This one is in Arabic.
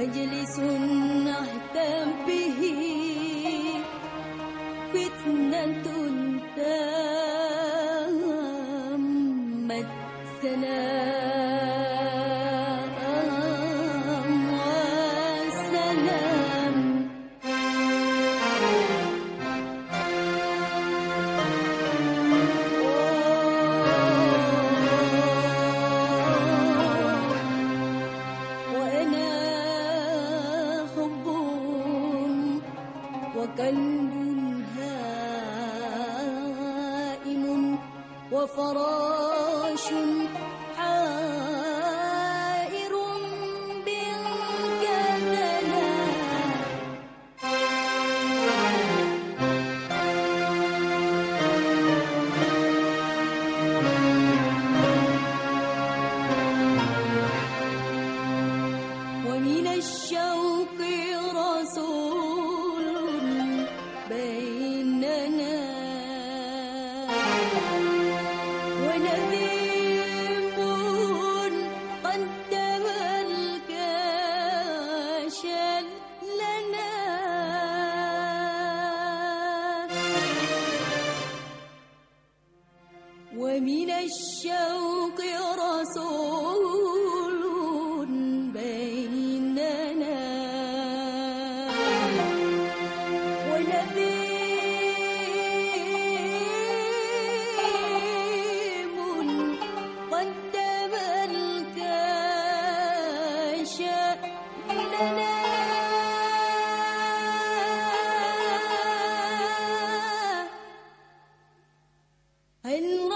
مجلس نهتم به. فتنة تامت سلام. وقلب هائم وفراش ومن الشوق رسول بيننا. ونبي قدم الكاش شأننا هل